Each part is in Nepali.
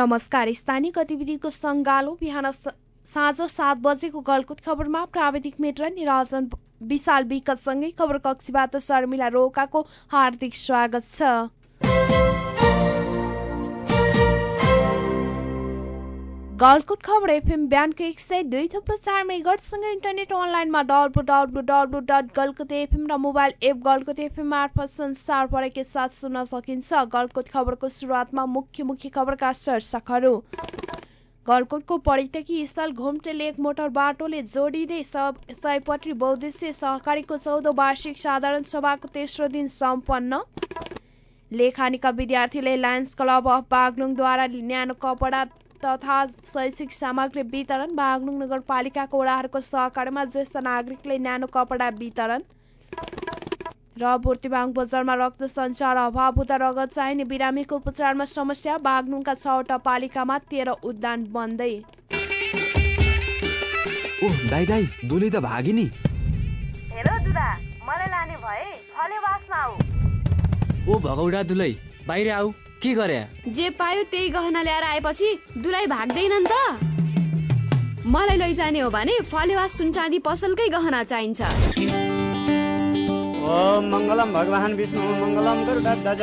नमस्कार। स्थानीय गतिविधिको सङ्गालो बिहान साँझ सात बजेको गलकुट खबरमा प्राविधिक मित्र निराजन विशाल विकतसँगै खबर कक्षीबाट शर्मिला रोकाको हार्दिक स्वागत छ। गलकुट खबर एफएम बिहानको एक सय दुई थुप्रो चार मेगटसँगै इन्टरनेट अनलाइनमा W W W dot Galkot FM र मोबाइल एप गलकुट एफएम मार्फत संसार परेकै साथ सुन्न सकिन्छ। गलकुट खबरको सुरुवातमा मुख्य मुख्य खबरका शीर्षकहरू। गलकोटको पर्यटकीय स्थल घुम्टे लेक मोटर बाटोले जोडिँदै सयपत्री बहुद्देश्य सहकारीको चौधौँ वार्षिक साधारण सभाको तेस्रो दिन सम्पन्न। लेखानीका विद्यार्थीले लायन्स क्लब अफ बागलुङद्वारा न्यानो कपडा तथा शैक्षिक सामग्री वितरण बागलुङ नगरपालिकाको वडाहरूको सहकार्यमा ज्येष्ठ नागरिकले न्यानो कपडा वितरण। र बुर्तिबाङ बजारमा रक्त सञ्चार अभाव हुँदा रगत चाहिने बिरामीको उपचारमा समस्या बागलुङका छवटा पालिकामा तेह्र उद्यान बन्दै। ओ दाइ दाइ दुली त भागी नि हेलो दुदा मलाई लाने भए आऊ। ओ भगौडा दुलै बाहिर आऊ। के गरे? जे पायो त्यही गहना ल्याएर आएपछि दुलाई भाग्दैनन् त। मलाई लैजाने हो भने फलेवास सुनचाँदी पसलकै गहना चाहिन्छ। ओम मङ्गलम भगवान् विष्णु मङ्गलम गरुडध्वज।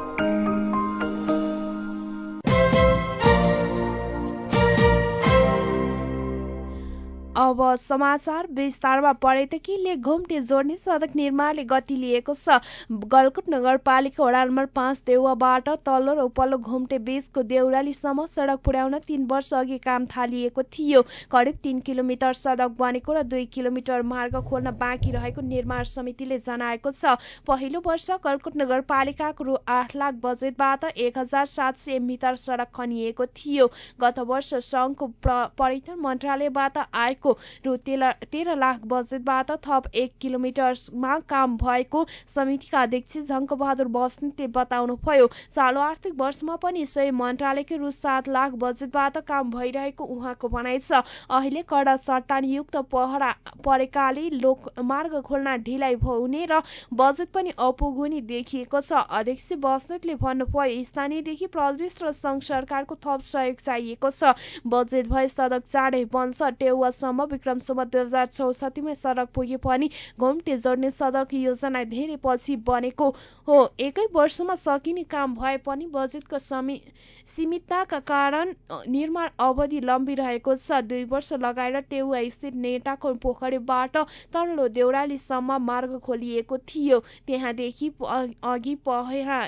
अब समाचार विस्तारमा पर्यटकीयले घुम्टे जोड्ने सडक निर्माणले गति लिएको छ। गलकुट नगरपालिका वडा नम्बर पाँच देउवाबाट तल्लो र उपल्लो घुम्टे बीचको देउरालीसम्म सडक पुर्याउन तीन वर्ष अघि काम थालिएको थियो। करिब तीन किलोमिटर सडक बनेको र दुई किलोमिटर मार्ग खोल्न बाँकी रहेको निर्माण समितिले जनाएको छ। पहिलो वर्ष गलकुट नगरपालिकाको रु आठ लाख बजेटबाट एक हजार सात सय मिटर सडक खनिएको थियो। गत वर्ष सङ्घको पर्यटन मन्त्रालयबाट आएको रु तेह्र लाख बजेटबाट थप एक किलोमिटरमा काम भएको समितिका अध्यक्ष झङ्कबहादुर बस्नेतले बताउनुभयो। चालु आर्थिक वर्षमा पनि सोही मन्त्रालयकै रु सात लाख बजेटबाट काम भइरहेको उहाँको भनाइ छ। अहिले कडा चट्टानयुक्त पहरा परेकाले लोक मार्ग खोल्न ढिलाइ हुने र बजेट पनि अपुगुनी देखिएको छ। अध्यक्ष बस्नेतले भन्नुभयो स्थानीयदेखि प्रदेश र सङ्घ सरकारको थप सहयोग चाहिएको छ। बजेट भए सडक चाँडै बन्छ टेउवासम्म विक्रमसम्म दुई हजार चौसठीमै सडक पुगे पनि घुम्टे जोड्ने सडक योजना धेरै पछि बनेको हो। एकै वर्षमा सकिने काम भए पनि बजेटको सीमितताका कारण निर्माण अवधि लम्बिरहेको छ। दुई वर्ष लगाएर टेउवा स्थित नेटाको पोखरीबाट तल्लो देउरालीसम्म मार्ग खोलिएको थियो। त्यहाँदेखि अघि पहेरा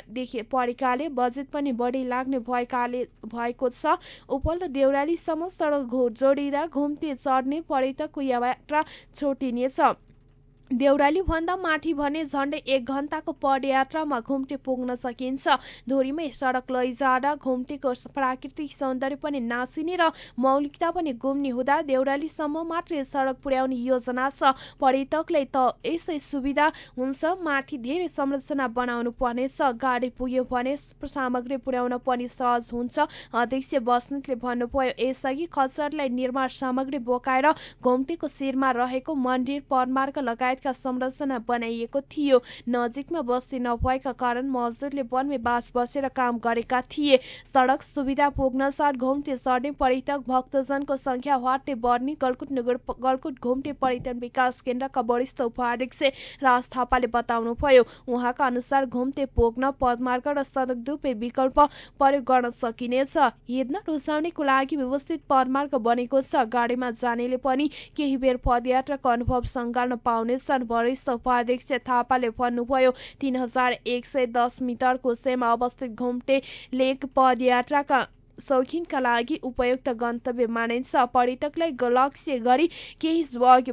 परेकाले बजेट पनि बढी लाग्ने भएकाले भएको छ। उपल्लो देउरालीसम्म सडक जोडिँदा घुम्ती चढ्ने पर्यटकको यात्रा छोटिनेछ देउराली भन्दा माथि भने झन्डै एक घन्टाको पदयात्रामा घुम्टे पुग्न सकिन्छ। धुरीमै सडक लैजाँदा घुम्टेको प्राकृतिक सौन्दर्य पनि नासिने र मौलिकता पनि गुम्ने हुँदा देउरालीसम्म मात्रै सडक पुर्याउने योजना छ। पर्यटकलाई त यसै सुविधा हुन्छ माथि धेरै संरचना बनाउनु पर्नेछ। गाडी पुग्यो भने सामग्री पुर्याउन पनि सहज हुन्छ। अध्यक्ष बस्नेतले भन्नुभयो यसअघि खच्चरलाई निर्माण सामग्री बोकाएर घुम्टेको शिरमा रहेको मन्दिर पदमार्ग लगायत लगायतका संरचना बनाइएको थियो। नजिकमा बस्ती नभएका कारण मजदुरले वनमै बास बसेर काम गरेका थिए। सडक सुविधा पुग्न साथ घुम्टे सर्ने पर्यटक भक्तजनको संख्या हट्टे बढ्ने गलकुट नगर गलकुट घुम्टे पर्यटन विकास केन्द्रका वरिष्ठ उपाध्यक्ष राज थापाले बताउनुभयो उहाँका अनुसार घुम्टे पुग्न पदमार्ग र सडक दुवै विकल्प प्रयोग गर्न सकिनेछ। हिँड्न रुचाउनेको लागि व्यवस्थित पदमार्ग बनेको छ। गाडीमा जानेले पनि केही बेर पदयात्राको अनुभव सङ्घाल्न पाउने छन् वरिष्ठ उपाध्यक्ष थापाले भन्नुभयो तीन हजार एक सय दस मिटरको सेमा अवस्थित घुम्टे लेक पदयात्राका शौखिनका लागि उपयुक्त गन्तव्य मानिन्छ। पर्यटकलाई लक्ष्य गरी केही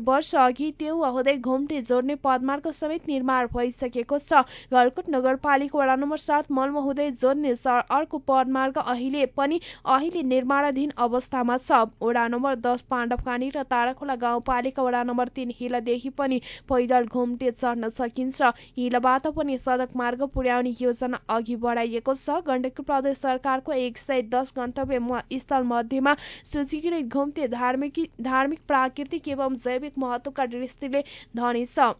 वर्ष अघि त्यो हुँदै घुम्टे जोड्ने पदमार्ग समेत निर्माण भइसकेको छ। गलकुट नगरपालिका वडा नम्बर सात मलमा हुँदै जोड्ने अर्को पदमार्ग अहिले पनि अहिले निर्माणाधीन अवस्थामा छ। वडा नम्बर दस पाण्डवकानी र ताराखोला गाउँपालिका वडा नम्बर तिन हिलदेखि पनि पैदल घुम्टे चढ्न सकिन्छ। हिलबाट पनि सडक मार्ग पुर्याउने योजना अघि बढाइएको छ। गण्डकी प्रदेश सरकारको एक सय दस गन्तव्य स्थल मध्येमा सूचीकृत घुम्ते धार्मिक धार्मिक प्राकृतिक एवं जैविक महत्वका दृष्टिले धनी छ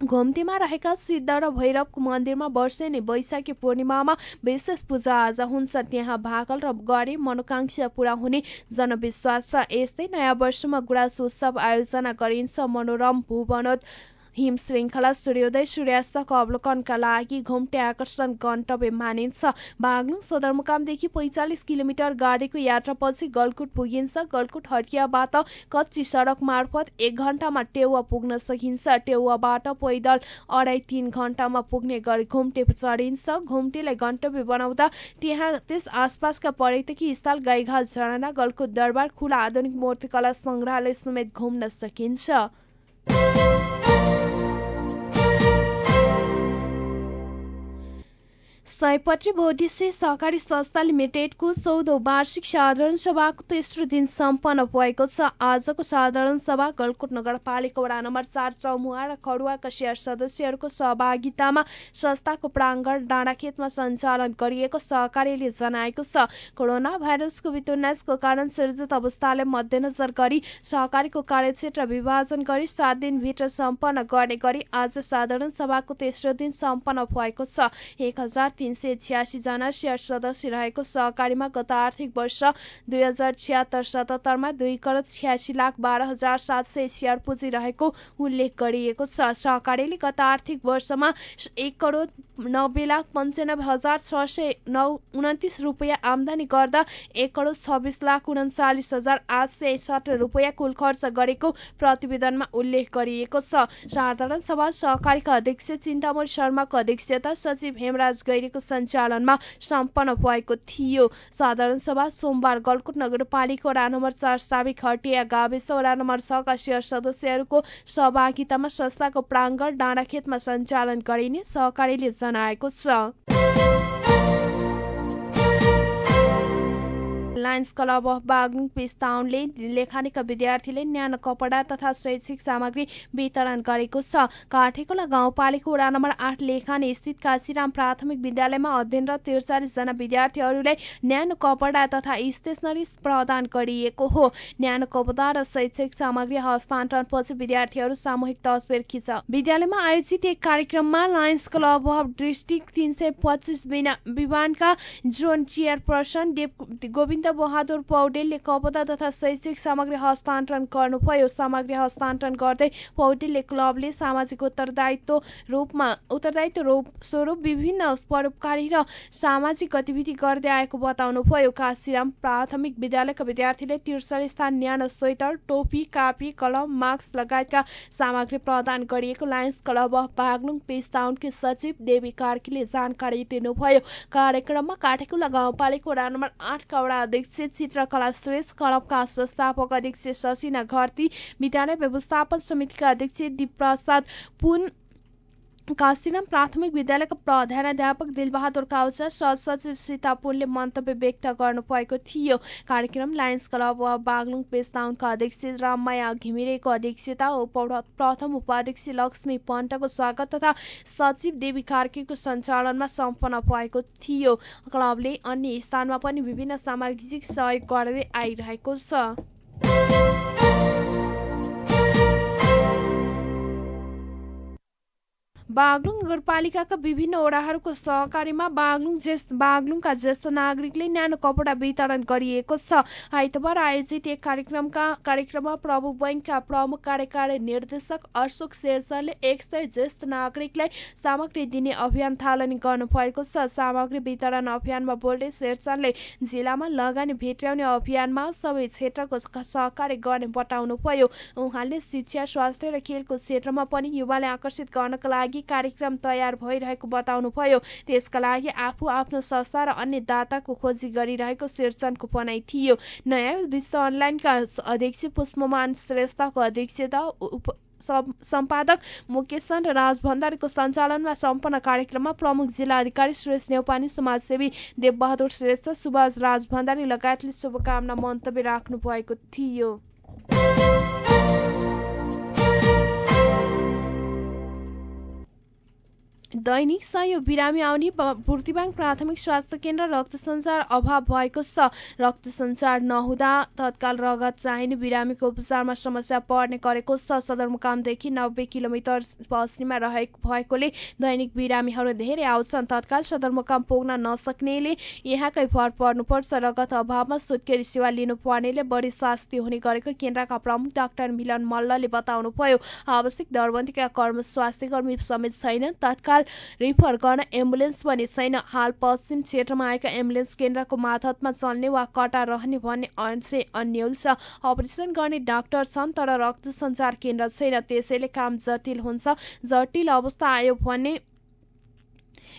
घुम्तीमा रहेका सिद्ध र भैरवको मन्दिरमा वर्षेनी वैशाखी पूर्णिमामा विशेष पूजाआजा हुन्छ। त्यहाँ भाकल र गरी मनोकांक्षा पुरा हुने जनविश्वास छ। यस्तै नयाँ वर्षमा गुराँस उत्सव आयोजना गरिन्छ। मनोरम भूवनोद हिम श्रृङ्खला सूर्योदय सूर्यास्तको अवलोकनका लागि घुम्टे आकर्षण गन्तव्य मानिन्छ। बागलुङ सदरमुकामदेखि पैँचालिस किलोमिटर गाडीको यात्रापछि गलकुट पुगिन्छ। गलकुट हटियाबाट कच्ची सडक मार्फत एक घन्टामा टेउवा पुग्न सकिन्छ। टेउवाबाट पैदल अढाई तिन घन्टामा पुग्ने गरी घुम्टे चढिन्छ। घुम्टेलाई गन्तव्य बनाउँदा त्यहाँ त्यस आसपासका पर्यटकीय स्थल गाईघाट झरना गलकुट दरबार खुला आधुनिक मूर्तिकला सङ्ग्रहालय समेत घुम्न सकिन्छ। सयपत्री बोधिसे सहकारी संस्था लिमिटेडको चौधौँ वार्षिक साधारण सभाको तेस्रो दिन सम्पन्न भएको छ। आजको साधारण सभा गलकोट नगरपालिका वडा नम्बर चार चौमुहा र खडुवाका सेयर सदस्यहरूको सहभागितामा संस्थाको प्राङ्गण डाँडाखेतमा सञ्चालन गरिएको सहकारीले जनाएको छ। कोरोना भाइरस कोभिड उन्नाइसको कारण सृजित अवस्थालाई मध्यनजर गरी सहकारीको कार्यक्षेत्र विभाजन गरी सात दिनभित्र सम्पन्न गर्ने गरी आज साधारण सभाको तेस्रो दिन सम्पन्न भएको छ। एक हजार तिन सय छ्यासीजना सेयर सदस्य रहेको सहकारीमा गत आर्थिक वर्ष दुई हजार छिहत्तर सतहत्तरमा दुई करोड छ्यासी लाख बाह्र हजार सात सय सेयर पुँजी रहेको उल्लेख गरिएको छ। सहकारीले गत आर्थिक वर्षमा एक करोड नब्बे लाख पन्चानब्बे हजार छ सय नौ उन्तिस रुपियाँ आमदानी गर्दा एक करोड छब्बिस लाख उन्चालिस हजार आठ सय सत्र रुपियाँ कुल खर्च गरेको प्रतिवेदनमा उल्लेख गरिएको छ। साधारण सभा सहकारीका अध्यक्ष चिन्तामण शर्माको अध्यक्षता सचिव हेमराज गैरीको सञ्चालनमा सम्पन्न भएको थियो। साधारण सभा सोमबार गलकुट नगरपालिका वडा नम्बर चार साबिक हटिया गाविस वडा नम्बर छका सेयर सदस्यहरूको सहभागितामा संस्थाको प्राङ्गण डाँडाखेतमा सञ्चालन गरिने सहकारीले जनाएको छ। लायन्स क्लब अफ बागलुङ पिस्ताउनले लेखानेका विद्यार्थीले न्यानो कपडा तथा शैक्षिक सामग्री वितरण गरेको छ। काठेकोला गाउँपालिका वडा नम्बर आठ लेखाने स्थित काशीराम प्राथमिक विद्यालयमा अध्ययनरत त्रिचालिसजना विद्यार्थीहरूलाई न्यानो कपडा तथा स्टेसनरी प्रदान गरिएको हो। न्यानो कपडा र शैक्षिक सामग्री हस्तान्तरणपछि विद्यार्थीहरू सामूहिक तस्बिर खिच। विद्यालयमा आयोजित एक कार्यक्रममा लायन्स क्लब अफ डिस्ट्रिक्ट तिन सय पच्चिस विमानका जोन चेयरपर्सन गोविन्द बहादुर पौडेलले कपडा तथा शैक्षिक सामग्री हस्तान्तरण गर्नुभयो। सामग्री हस्तान्तरण गर्दै पौडेलले क्लबले सामाजिक उत्तरदायित्व रूपमा उत्तरदायित्व रूप स्वरूप विभिन्न परोपकारी र सामाजिक गतिविधि गर्दै आएको बताउनुभयो। काशीराम प्राथमिक विद्यालयका विद्यार्थीले तिर्सली स्थान न्यानो स्वेटर टोपी कापी कलम मास्क लगायतका सामग्री प्रदान गरिएको लायन्स क्लब अफ बागलुङ पेस्ताउनकी सचिव देवी कार्कीले जानकारी दिनुभयो। कार्यक्रममा काठेकुला गाउँपालिका वडा नम्बर आठका वडा चित्रकला श्रेष्ठ क्लबका संस्थापक अध्यक्ष शशिना घरती विद्यालय व्यवस्थापन समितिका अध्यक्ष दिप्रसाद पुन काशीराम प्राथमिक विद्यालयका प्रधानाध्यापक दिलबहादुर काउचा सहसचिव सीता पुनले मन्तव्य व्यक्त गर्नुभएको थियो। कार्यक्रम लायन्स क्लब अफ बागलुङ पेस्ताउनका अध्यक्ष राममाया घिमिरेको अध्यक्षता प्रथम उपाध्यक्ष लक्ष्मी पन्तको स्वागत तथा सचिव देवी कार्कीको सञ्चालनमा सम्पन्न भएको थियो। क्लबले अन्य स्थानमा पनि विभिन्न सामाजिक सहयोग गर्दै आइरहेको छ। बागलुङ नगरपालिकाका विभिन्न वडाहरूको सहकारीमा बागलुङ ज्येष्ठ बागलुङका ज्येष्ठ नागरिकले न्यानो कपडा वितरण गरिएको छ। आइतबार आयोजित एक कार्यक्रमका कार्यक्रममा प्रभु बैङ्कका प्रमुख कार्यकारी निर्देशक अशोक शेरचनले एक सय ज्येष्ठ नागरिकलाई सामग्री दिने अभियान थालनी गर्नुभएको छ। सामग्री वितरण अभियानमा बोल्दै शेरचनले जिल्लामा लगानी भेट्याउने अभियानमा सबै क्षेत्रको सहकार्य गर्ने बताउनुभयो। उहाँले शिक्षा स्वास्थ्य र खेलको क्षेत्रमा पनि युवालाई आकर्षित गर्नका लागि कार्यक्रम तयार भइरहेको बताउनुभयो। त्यसका लागि आफू आफ्नो संस्था र अन्य दाताको खोजी गरिरहेको शीर्षनको भनाइ थियो। नयाँ विश्व अनलाइनका अध्यक्ष पुष्पमान श्रेष्ठको अध्यक्षता सम्पादक मुकेश र राज भण्डारीको सञ्चालनमा सम्पन्न कार्यक्रममा प्रमुख जिल्ला अधिकारी सुरेश नेौपानी समाजसेवी देवबहादुर श्रेष्ठ सुभाष राज भण्डारी लगायतले शुभकामना मन्तव्य राख्नु भएको थियो। दैनिक सय बिरामी आउने बुर्तिबाङ प्राथमिक स्वास्थ्य केन्द्र रक्त सञ्चार अभाव भएको छ। रक्त सञ्चार नहुँदा तत्काल रगत चाहिने बिरामीको उपचारमा समस्या पर्ने गरेको छ। सदरमुकामदेखि नब्बे किलोमिटर पश्चिममा रहेको भएकोले दैनिक बिरामीहरू धेरै आउँछन्। तत्काल सदरमुकाम पुग्न नसक्नेले यहाँकै भर पर्नुपर्छ। रगत अभावमा सुत्केरी सेवा लिनुपर्नेले बढी शास्ति हुने गरेको केन्द्रका प्रमुख डाक्टर मिलन मल्लले बताउनुभयो। आवश्यक दरबन्दीका कर्म स्वास्थ्य कर्मी समेत छैन तत्काल रिफर गर्न एम्बुलेन्स पनि छैन। हाल पश्चिम क्षेत्रमा आएका एम्बुलेन्स केन्द्रको माथतमा चल्ने वा कटा रहने भन्ने अंशे अन्यल छ। अपरेसन गर्ने डाक्टर छन् तर रक्त सञ्चार केन्द्र छैन। त्यसैले काम जटिल हुन्छ। जटिल अवस्था आयो भने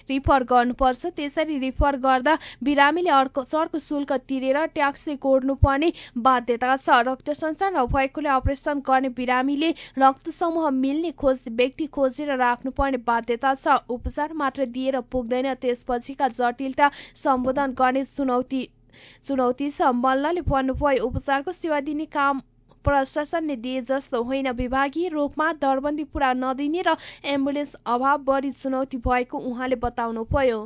रिफर गर्नुपर्छ। त्यसरी रिफर गर्दा बिरामीले अर्को चर्को शुल्क तिरेर ट्याक्सी कोर्नुपर्ने बाध्यता छ। रक्त सञ्चार नभएकोले अपरेसन गर्ने बिरामीले रक्त समूह मिल्ने खोज व्यक्ति खोजेर राख्नुपर्ने बाध्यता छ। उपचार मात्र दिएर पुग्दैन। त्यसपछिका जटिलता सम्बोधन गर्ने चुनौती चुनौती छ। मल्लले भन्नुभयो उपचारको सेवा दिने काम प्रशासनले दिए जस्तो होइन। विभागीय रूपमा दरबन्दी पुरा नदिने र एम्बुलेन्स अभाव बढी चुनौती भएको उहाँले बताउनुभयो।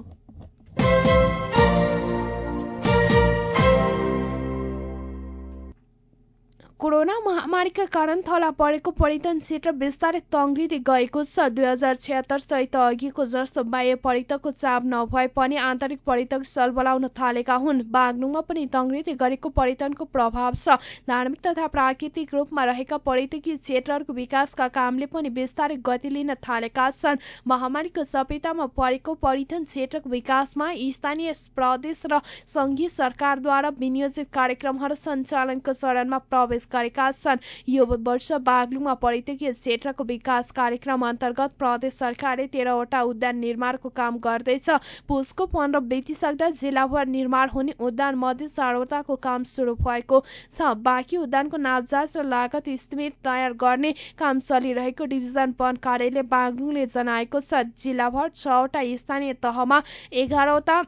कोरोना महामारीका कारण थला परेको पर्यटन क्षेत्र बिस्तारै तङ्ग्रिँदै गएको छ। दुई हजार छ्यात्तर सहित अघिको जस्तो बाह्य पर्यटकको चाप नभए पनि आन्तरिक पर्यटक स्थल बोलाउन थालेका हुन्। बागलुङमा पनि तङ्ग्रिँदै गरेको पर्यटनको प्रभाव छ। धार्मिक तथा प्राकृतिक रूपमा रहेका पर्यटकीय क्षेत्रहरूको विकासका कामले पनि बिस्तारै गति लिन थालेका छन्। महामारीको सपेटामा परेको पर्यटन क्षेत्रको विकासमा स्थानीय प्रदेश र सङ्घीय सरकारद्वारा विनियोजित कार्यक्रमहरू सञ्चालनको चरणमा प्रवेश गरेका छन्। यो वर्ष बागलुङमा पर्यटकीय क्षेत्रको विकास कार्यक्रम अन्तर्गत प्रदेश सरकारले तेह्रवटा उद्यान निर्माणको काम गर्दैछ। पुसको पन्ध्र बितिसक्दा जिल्लाभर निर्माण हुने उद्यान मध्ये चारवटाको काम सुरु भएको छ। बाँकी उद्यानको नापजात र लागत स्थित तयार गर्ने काम चलिरहेको डिभिजन वन कार्यालय बागलुङले जनाएको छ। जिल्लाभर छवटा स्थानीय तहमा एघारवटा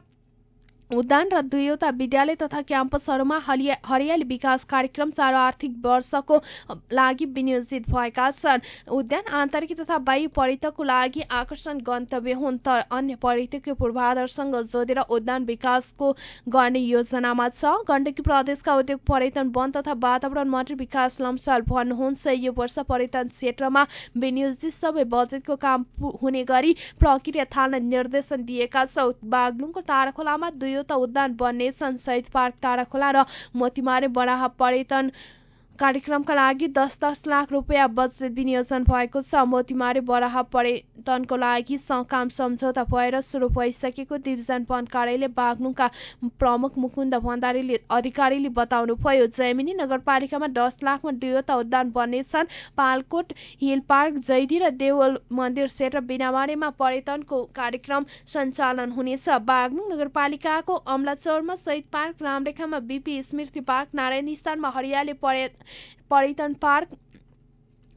उद्यान र दुईवटा विद्यालय तथा क्याम्पसहरूमा हरियाली विकास कार्यक्रम चार आर्थिक वर्षको लागि विनियोजित भएका छन्। उद्यान आन्तरिक तथा वायु पर्यटकको लागि आकर्षण गन्तव्य हुन् तर अन्य पर्यटकीय पूर्वाधारसँग जोडेर उद्यान विकासको गर्ने योजनामा छ। गण्डकी प्रदेशका उद्योग पर्यटन वन तथा वातावरण मन्त्री विकास लम्साल भन्नुहुन्छ यो वर्ष पर्यटन क्षेत्रमा विनियोजित सबै बजेटको काम हुने गरी प्रक्रिया थाल्न निर्देशन दिएका छौ बागलुङको ताराखोलामा दुई त उद्यान बन्नेछन् शहीद पार्क ताराखोला र मोतिमारे बडाहा पर्यटन कार्यक्रमका लागि दस दस लाख रुपियाँ बजेट विनियोजन भएको छ। मोतिमारे बराह पर्यटनको लागि काम सम्झौता भएर सुरु भइसकेको डिभिजन वन कार्यालय बाग्लुङका प्रमुख मुकुन्द भण्डारीले अधिकारीले बताउनुभयो जैमिनी नगरपालिकामा दस लाखमा दुईवटा उद्यान बन्नेछन् पालकोट हिल पार्क जैदी र देवल मन्दिर क्षेत्र बिनामारेमा पर्यटनको कार्यक्रम सञ्चालन हुनेछ। बागलुङ नगरपालिकाको अमलाचौरमा शहीद पार्क रामरेखामा बिपी स्मृति पार्क नारायण स्थानमा हरियाली पर्यटन पर्यटन पार्क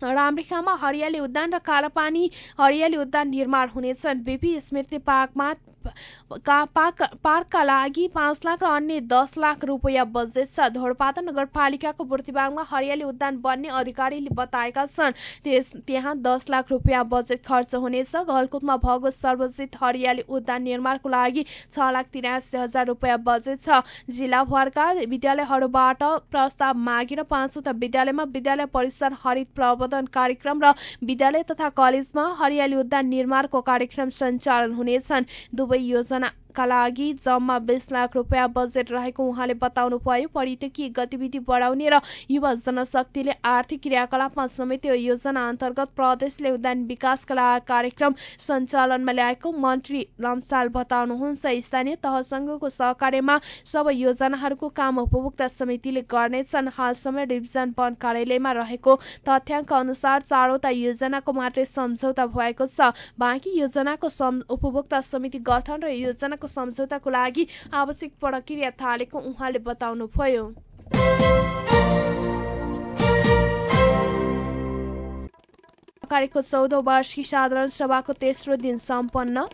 रामरेखामा हरियाली उद्यान र कालापानी हरियाली उद्यान निर्माण हुनेछन्। बिपी स्मृति पार्कमा पार्कका लागि पाँच लाख र अन्य दस लाख रुपियाँ बजेट छ। धोडपाता नगरपालिकाको बुर्तिबाङमा हरियाली उद्यान बन्ने अधिकारीले बताएका छन् त्यस त्यहाँ दस लाख रुपियाँ बजेट खर्च हुनेछ। गलकुटमा भएको सर्वजित हरियाली उद्यान निर्माणको लागि छ लाख तिरासी हजार रुपियाँ बजेट छ। जिल्लाभरका विद्यालयहरूबाट प्रस्ताव मागेर पाँचवटा विद्यालयमा विद्यालय परिसर हरित प्रबन्धन कार्यक्रम र विद्यालय तथा कलेजमा हरियाली उद्यान निर्माणको कार्यक्रम सञ्चालन हुनेछन्। दुवै सबै योजना का लागि जम्मा बिस लाख रुपियाँ बजेट रहेको उहाँले बताउनु भयो पर्यटकीय गतिविधि बढाउने र युवा जनशक्तिले आर्थिक क्रियाकलापमा समेत यो योजना अन्तर्गत प्रदेशले उद्यान विकासका कार्यक्रम सञ्चालनमा ल्याएको। मन्त्री लम्साल बताउनुहुन्छ स्थानीय तहसँगको सहकार्यमा सबै योजनाहरूको काम उपभोक्ता समितिले गर्नेछन्। हालसम्म डिभिजन वन कार्यालयमा रहेको तथ्याङ्क अनुसार चारवटा योजनाको मात्रै सम्झौता भएको छ। बाँकी योजनाको उपभोक्ता समिति गठन र योजनाको सम्झौताको लागि आवश्यक प्रक्रिया थालेको उहाँले बताउनुभयो। कार्यको चौधौँ वार्षिक साधारण सभाको तेस्रो दिन सम्पन्न।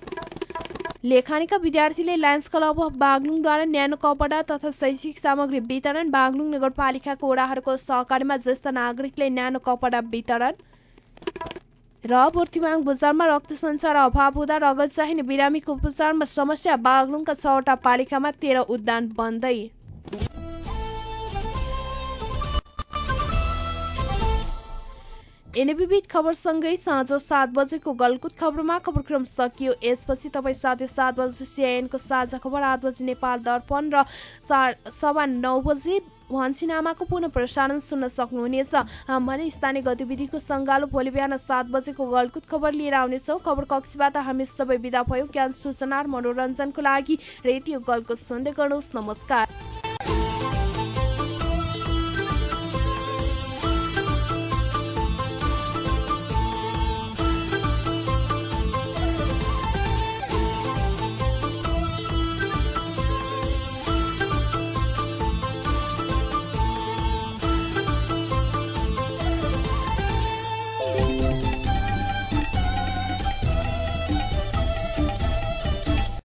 लेखानीका विद्यार्थीले लायन्स क्लब अफ बागलुङद्वारा न्यानो कपडा तथा शैक्षिक सामग्री वितरण बागलुङ नगरपालिकाको वडाहरूको सहकारीमा ज्येष्ठ नागरिकले न्यानो कपडा वितरण र बुर्तिमाङ बजारमा रक्त सञ्चार अभाव हुँदा रगत चाहिने बिरामीको उपचारमा समस्या बागलुङका छवटा पालिकामा तेह्र उद्यान बन्दै। विविध खबरसँगै साँझ सात बजेको गलकुत खबरमा खबरक्रम सकियो। यसपछि तपाईँ साढे सात बजे सिआइएनको साझा खबर आठ बजे नेपाल दर्पण र सवा नौ बजे भन्छिनामाको पुनः प्रसारण सुन्न सक्नुहुनेछ। भने स्थानीय गतिविधिको सङ्गालो भोलि बिहान सात बजेको गलकुत खबर लिएर आउनेछौँ। खबर कक्षबाट हामी सबै विदा भयो। ज्ञान सूचना मनोरञ्जनको लागि रेडियो गलकुत सुन्दै गर्नुहोस्। नमस्कार।